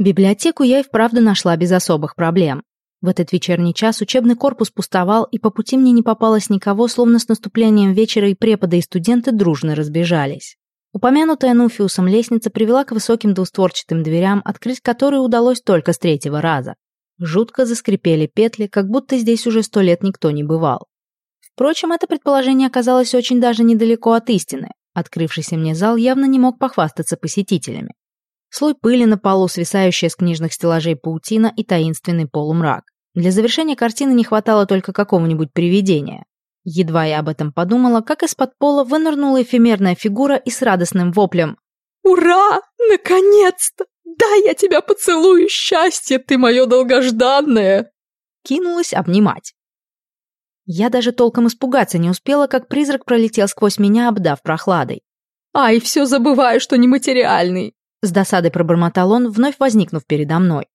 Библиотеку я и вправду нашла без особых проблем. В этот вечерний час учебный корпус пустовал, и по пути мне не попалось никого, словно с наступлением вечера и преподы и студенты дружно разбежались. Упомянутая Нуфиусом лестница привела к высоким двустворчатым дверям, открыть которые удалось только с третьего раза. Жутко заскрипели петли, как будто здесь уже сто лет никто не бывал. Впрочем, это предположение оказалось очень даже недалеко от истины. Открывшийся мне зал явно не мог похвастаться посетителями. Слой пыли на полу, свисающая с книжных стеллажей паутина и таинственный полумрак. Для завершения картины не хватало только какого-нибудь привидения. Едва я об этом подумала, как из-под пола вынырнула эфемерная фигура и с радостным воплем «Ура! Наконец-то! Да, я тебя поцелую, счастье, ты мое долгожданное!» Кинулась обнимать. Я даже толком испугаться не успела, как призрак пролетел сквозь меня, обдав прохладой. «Ай, все забываю, что нематериальный!» С досадой пробормотал он, вновь возникнув передо мной.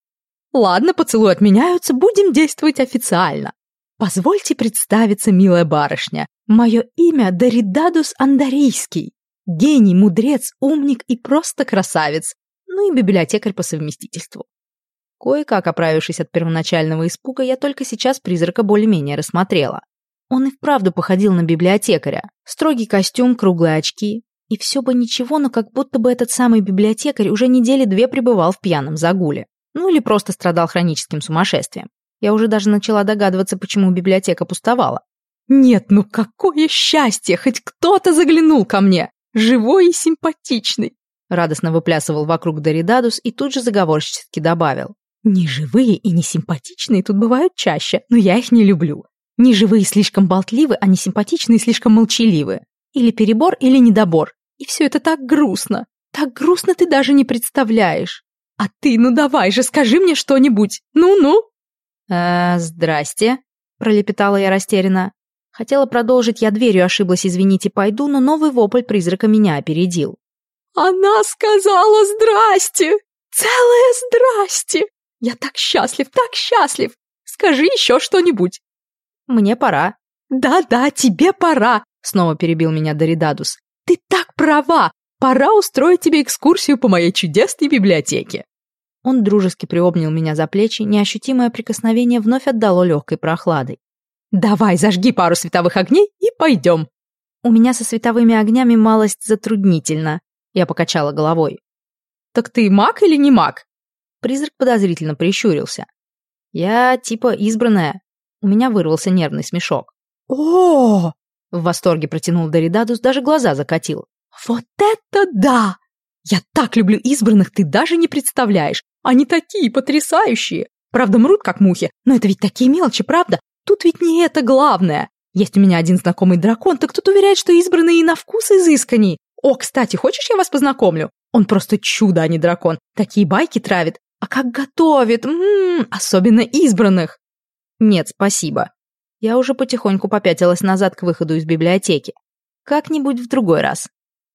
«Ладно, поцелуи отменяются, будем действовать официально. Позвольте представиться, милая барышня. Мое имя Даридадус Андарийский. Гений, мудрец, умник и просто красавец. Ну и библиотекарь по совместительству. Кое-как оправившись от первоначального испуга, я только сейчас призрака более-менее рассмотрела. Он и вправду походил на библиотекаря. Строгий костюм, круглые очки. И все бы ничего, но как будто бы этот самый библиотекарь уже недели две пребывал в пьяном загуле. Ну или просто страдал хроническим сумасшествием. Я уже даже начала догадываться, почему библиотека пустовала. «Нет, ну какое счастье! Хоть кто-то заглянул ко мне! Живой и симпатичный!» Радостно выплясывал вокруг Доридадус и тут же заговорщически добавил. «Неживые и несимпатичные тут бывают чаще, но я их не люблю. Неживые слишком болтливы, а несимпатичные слишком молчаливы. Или перебор, или недобор. И все это так грустно. Так грустно ты даже не представляешь. А ты, ну давай же, скажи мне что-нибудь. Ну-ну!» «Э, здрасте», — пролепетала я растерянно. Хотела продолжить, я дверью ошиблась, извините, пойду, но новый вопль призрака меня опередил. «Она сказала здрасте! Целое здрасте! Я так счастлив, так счастлив! Скажи еще что-нибудь!» «Мне пора». «Да-да, тебе пора!» — снова перебил меня Доридадус. «Ты так права! Пора устроить тебе экскурсию по моей чудесной библиотеке!» Он дружески приобнял меня за плечи, неощутимое прикосновение вновь отдало легкой прохладой. «Давай, зажги пару световых огней и пойдем!» «У меня со световыми огнями малость затруднительно», — я покачала головой. «Так ты маг или не маг?» Призрак подозрительно прищурился. «Я типа избранная». У меня вырвался нервный смешок. о В восторге протянул Доридадус, даже глаза закатил. «Вот это да! Я так люблю избранных, ты даже не представляешь! Они такие потрясающие! Правда, мрут как мухи, но это ведь такие мелочи, правда? Тут ведь не это главное. Есть у меня один знакомый дракон, так тут уверяет, что избранные и на вкус изысканней. О, кстати, хочешь, я вас познакомлю? Он просто чудо, а не дракон. Такие байки травит. А как готовит, ммм, особенно избранных. Нет, спасибо. Я уже потихоньку попятилась назад к выходу из библиотеки. Как-нибудь в другой раз.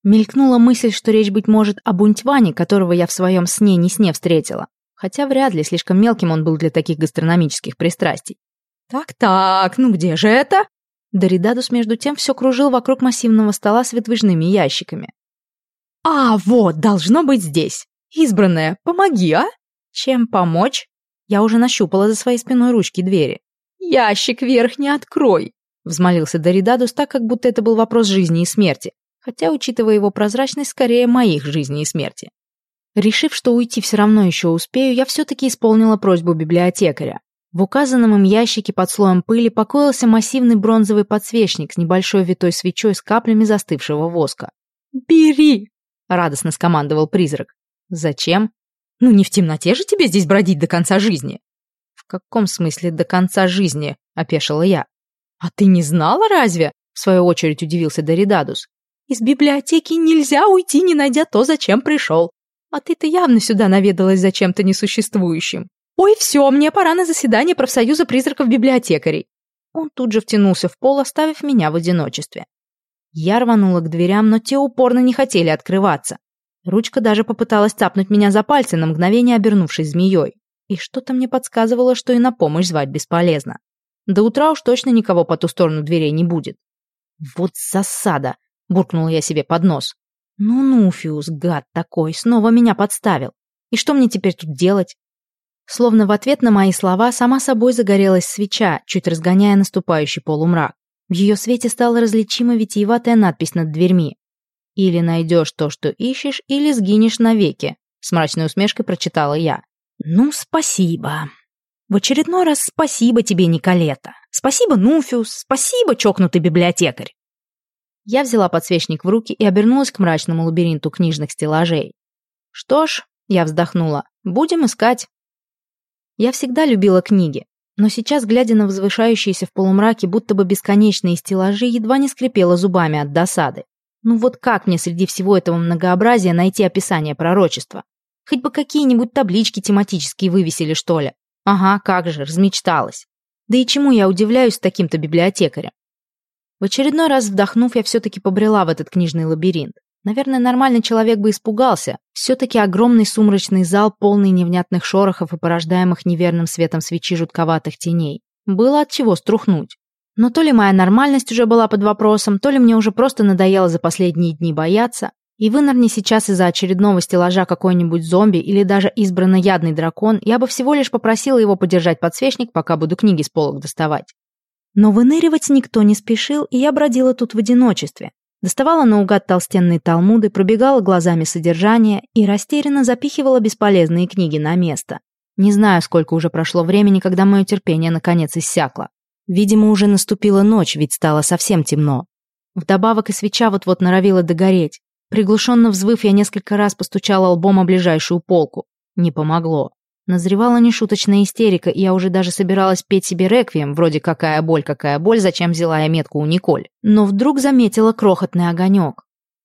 Мелькнула мысль, что речь, быть может, о Бунтване, которого я в своем сне не сне встретила. Хотя вряд ли, слишком мелким он был для таких гастрономических пристрастий. «Так-так, ну где же это?» Доридадус между тем все кружил вокруг массивного стола с выдвижными ящиками. «А, вот, должно быть здесь. Избранная, помоги, а?» «Чем помочь?» Я уже нащупала за своей спиной ручки двери. «Ящик верхний открой!» Взмолился Доридадус так, как будто это был вопрос жизни и смерти хотя, учитывая его прозрачность, скорее моих жизни и смерти. Решив, что уйти все равно еще успею, я все-таки исполнила просьбу библиотекаря. В указанном им ящике под слоем пыли покоился массивный бронзовый подсвечник с небольшой витой свечой с каплями застывшего воска. «Бери!» — радостно скомандовал призрак. «Зачем?» «Ну не в темноте же тебе здесь бродить до конца жизни!» «В каком смысле до конца жизни?» — опешила я. «А ты не знала разве?» — в свою очередь удивился Доридадус. Из библиотеки нельзя уйти, не найдя то, зачем пришел. А ты-то явно сюда наведалась за чем-то несуществующим. Ой, все, мне пора на заседание профсоюза призраков-библиотекарей. Он тут же втянулся в пол, оставив меня в одиночестве. Я рванула к дверям, но те упорно не хотели открываться. Ручка даже попыталась цапнуть меня за пальцы, на мгновение обернувшись змеей. И что-то мне подсказывало, что и на помощь звать бесполезно. До утра уж точно никого по ту сторону дверей не будет. Вот засада буркнул я себе под нос. Ну, Нуфиус, гад такой, снова меня подставил. И что мне теперь тут делать? Словно в ответ на мои слова сама собой загорелась свеча, чуть разгоняя наступающий полумрак. В ее свете стала различима витиеватая надпись над дверьми. «Или найдешь то, что ищешь, или сгинешь навеки», с мрачной усмешкой прочитала я. «Ну, спасибо. В очередной раз спасибо тебе, Николета. Спасибо, Нуфиус. Спасибо, чокнутый библиотекарь». Я взяла подсвечник в руки и обернулась к мрачному лабиринту книжных стеллажей. «Что ж», — я вздохнула, — «будем искать». Я всегда любила книги, но сейчас, глядя на возвышающиеся в полумраке будто бы бесконечные стеллажи, едва не скрипела зубами от досады. Ну вот как мне среди всего этого многообразия найти описание пророчества? Хоть бы какие-нибудь таблички тематические вывесили, что ли. Ага, как же, размечталась. Да и чему я удивляюсь таким-то библиотекарем? В очередной раз вдохнув, я все-таки побрела в этот книжный лабиринт. Наверное, нормальный человек бы испугался. Все-таки огромный сумрачный зал, полный невнятных шорохов и порождаемых неверным светом свечи жутковатых теней. Было от чего струхнуть. Но то ли моя нормальность уже была под вопросом, то ли мне уже просто надоело за последние дни бояться, и вынырни сейчас из-за очередного стеллажа какой-нибудь зомби или даже избранный ядный дракон, я бы всего лишь попросила его подержать подсвечник, пока буду книги с полок доставать. Но выныривать никто не спешил, и я бродила тут в одиночестве. Доставала наугад толстенные талмуды, пробегала глазами содержание и растерянно запихивала бесполезные книги на место. Не знаю, сколько уже прошло времени, когда мое терпение наконец иссякло. Видимо, уже наступила ночь, ведь стало совсем темно. Вдобавок и свеча вот-вот норовила догореть. Приглушенно взвыв, я несколько раз постучала лбом о ближайшую полку. Не помогло. Назревала нешуточная истерика, и я уже даже собиралась петь себе реквием, вроде «какая боль, какая боль, зачем взяла я метку у Николь». Но вдруг заметила крохотный огонек.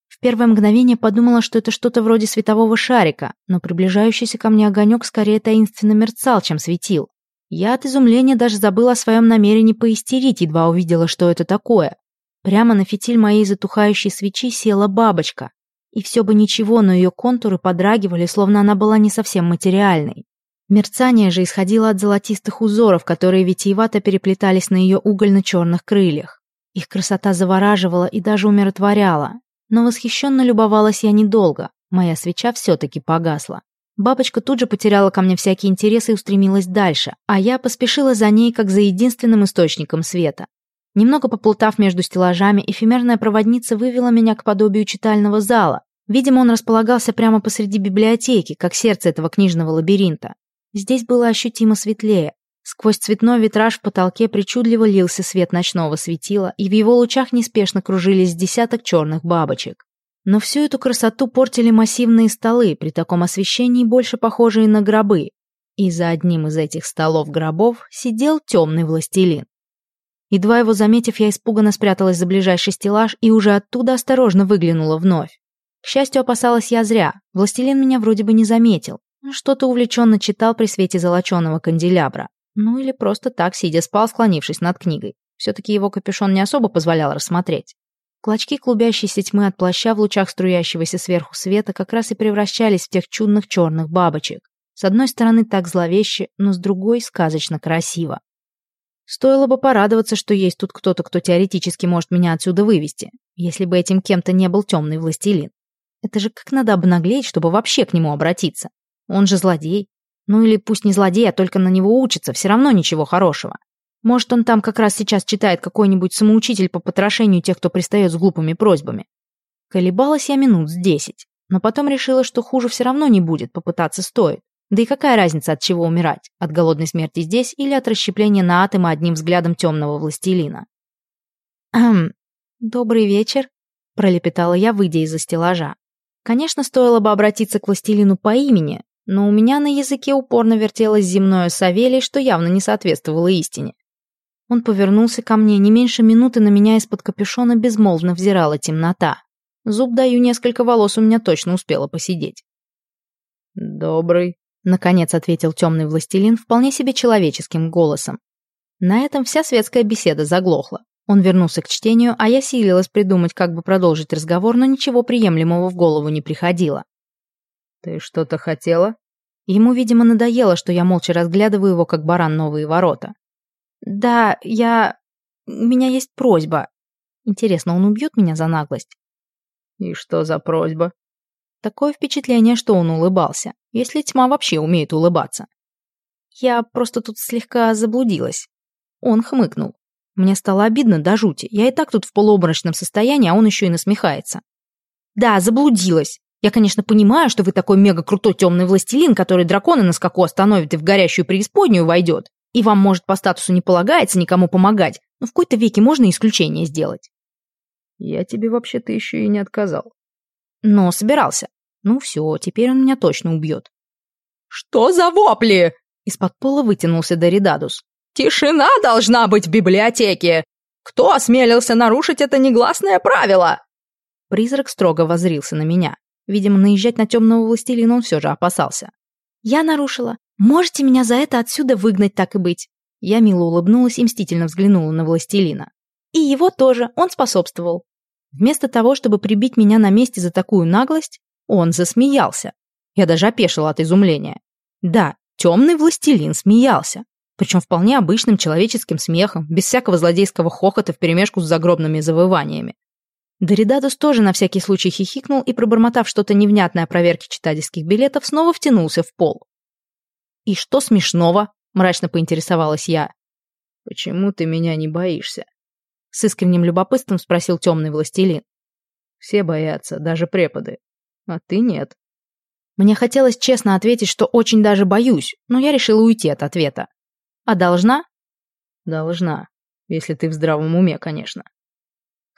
В первое мгновение подумала, что это что-то вроде светового шарика, но приближающийся ко мне огонек скорее таинственно мерцал, чем светил. Я от изумления даже забыла о своем намерении поистерить, едва увидела, что это такое. Прямо на фитиль моей затухающей свечи села бабочка. И все бы ничего, но ее контуры подрагивали, словно она была не совсем материальной. Мерцание же исходило от золотистых узоров, которые витиевато переплетались на ее угольно-черных крыльях. Их красота завораживала и даже умиротворяла. Но восхищенно любовалась я недолго. Моя свеча все-таки погасла. Бабочка тут же потеряла ко мне всякий интерес и устремилась дальше, а я поспешила за ней, как за единственным источником света. Немного поплутав между стеллажами, эфемерная проводница вывела меня к подобию читального зала. Видимо, он располагался прямо посреди библиотеки, как сердце этого книжного лабиринта. Здесь было ощутимо светлее. Сквозь цветной витраж в потолке причудливо лился свет ночного светила, и в его лучах неспешно кружились десяток черных бабочек. Но всю эту красоту портили массивные столы, при таком освещении больше похожие на гробы. И за одним из этих столов-гробов сидел темный властелин. Едва его заметив, я испуганно спряталась за ближайший стеллаж и уже оттуда осторожно выглянула вновь. К счастью, опасалась я зря. Властелин меня вроде бы не заметил. Что-то увлеченно читал при свете золоченого канделябра. Ну или просто так, сидя спал, склонившись над книгой. Все-таки его капюшон не особо позволял рассмотреть. Клочки клубящейся тьмы от плаща в лучах струящегося сверху света как раз и превращались в тех чудных черных бабочек. С одной стороны так зловеще, но с другой сказочно красиво. Стоило бы порадоваться, что есть тут кто-то, кто теоретически может меня отсюда вывести, если бы этим кем-то не был темный властелин. Это же как надо обнаглеть, чтобы вообще к нему обратиться. Он же злодей. Ну или пусть не злодей, а только на него учится, все равно ничего хорошего. Может, он там как раз сейчас читает какой-нибудь самоучитель по потрошению тех, кто пристает с глупыми просьбами. Колебалась я минут с десять, но потом решила, что хуже все равно не будет, попытаться стоит. Да и какая разница, от чего умирать? От голодной смерти здесь или от расщепления на атомы одним взглядом темного властелина? «Хм, добрый вечер», — пролепетала я, выйдя из-за стеллажа. Конечно, стоило бы обратиться к властелину по имени, но у меня на языке упорно вертелось земное Савелий, что явно не соответствовало истине. Он повернулся ко мне, не меньше минуты на меня из-под капюшона безмолвно взирала темнота. Зуб даю, несколько волос у меня точно успела посидеть. «Добрый», — наконец ответил темный властелин вполне себе человеческим голосом. На этом вся светская беседа заглохла. Он вернулся к чтению, а я силилась придумать, как бы продолжить разговор, но ничего приемлемого в голову не приходило. «Ты что-то хотела?» Ему, видимо, надоело, что я молча разглядываю его, как баран новые ворота. «Да, я... У меня есть просьба. Интересно, он убьет меня за наглость?» «И что за просьба?» Такое впечатление, что он улыбался, если тьма вообще умеет улыбаться. Я просто тут слегка заблудилась. Он хмыкнул. Мне стало обидно до жути. Я и так тут в полуобморочном состоянии, а он еще и насмехается. Да, заблудилась. Я, конечно, понимаю, что вы такой мега-крутой темный властелин, который драконы на скаку остановит и в горящую преисподнюю войдет. И вам, может, по статусу не полагается никому помогать, но в какой-то веке можно исключение сделать. Я тебе вообще-то еще и не отказал. Но собирался. Ну все, теперь он меня точно убьет. «Что за вопли?» Из-под пола вытянулся Доридадус. «Тишина должна быть в библиотеке! Кто осмелился нарушить это негласное правило?» Призрак строго возрился на меня. Видимо, наезжать на темного властелина он все же опасался. «Я нарушила. Можете меня за это отсюда выгнать, так и быть?» Я мило улыбнулась и мстительно взглянула на властелина. «И его тоже, он способствовал». Вместо того, чтобы прибить меня на месте за такую наглость, он засмеялся. Я даже опешила от изумления. Да, темный властелин смеялся. Причем вполне обычным человеческим смехом, без всякого злодейского хохота вперемешку с загробными завываниями. Доридадус тоже на всякий случай хихикнул и, пробормотав что-то невнятное о проверке читательских билетов, снова втянулся в пол. «И что смешного?» — мрачно поинтересовалась я. «Почему ты меня не боишься?» С искренним любопытством спросил темный властелин. «Все боятся, даже преподы. А ты нет». Мне хотелось честно ответить, что очень даже боюсь, но я решила уйти от ответа. «А должна?» «Должна, если ты в здравом уме, конечно».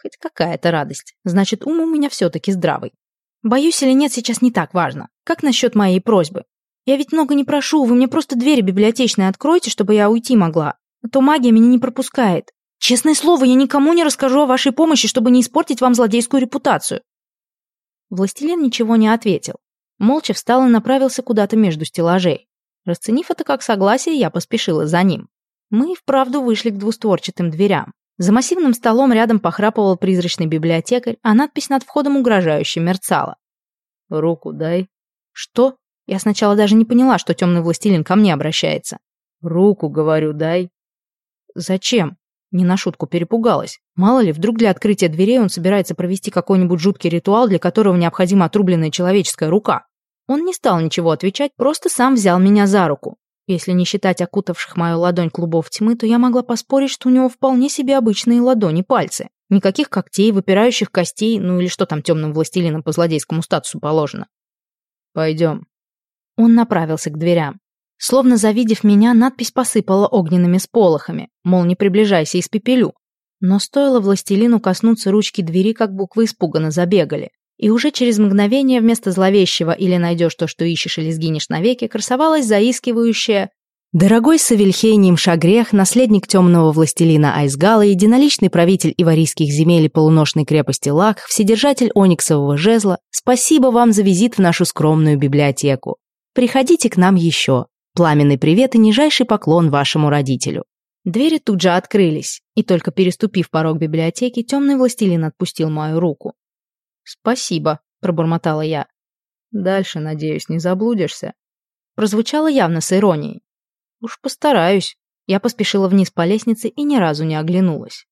Хоть какая-то радость. Значит, ум у меня все-таки здравый. Боюсь или нет, сейчас не так важно. Как насчет моей просьбы? Я ведь много не прошу, вы мне просто двери библиотечные откройте, чтобы я уйти могла. А то магия меня не пропускает. Честное слово, я никому не расскажу о вашей помощи, чтобы не испортить вам злодейскую репутацию. Властелин ничего не ответил. Молча встал и направился куда-то между стеллажей. Расценив это как согласие, я поспешила за ним. Мы вправду вышли к двустворчатым дверям. За массивным столом рядом похрапывал призрачный библиотекарь, а надпись над входом угрожающе мерцала. «Руку дай». «Что?» Я сначала даже не поняла, что темный властелин ко мне обращается. «Руку, говорю, дай». «Зачем?» Не на шутку перепугалась. Мало ли, вдруг для открытия дверей он собирается провести какой-нибудь жуткий ритуал, для которого необходима отрубленная человеческая рука. Он не стал ничего отвечать, просто сам взял меня за руку. Если не считать окутавших мою ладонь клубов тьмы, то я могла поспорить, что у него вполне себе обычные ладони-пальцы. Никаких когтей, выпирающих костей, ну или что там темным властелинам по злодейскому статусу положено. «Пойдем». Он направился к дверям. Словно завидев меня, надпись посыпала огненными сполохами, мол, не приближайся, испепелю. Но стоило властелину коснуться ручки двери, как буквы испуганно забегали. И уже через мгновение вместо зловещего «или найдешь то, что ищешь, или сгинешь навеки» красовалась заискивающая «Дорогой Савельхейним Шагрех, наследник темного властелина Айсгала, единоличный правитель иварийских земель и полуношной крепости Лак, вседержатель ониксового жезла, спасибо вам за визит в нашу скромную библиотеку. Приходите к нам еще. Пламенный привет и нижайший поклон вашему родителю». Двери тут же открылись, и только переступив порог библиотеки, темный властелин отпустил мою руку. «Спасибо», — пробормотала я. «Дальше, надеюсь, не заблудишься?» Прозвучало явно с иронией. «Уж постараюсь». Я поспешила вниз по лестнице и ни разу не оглянулась.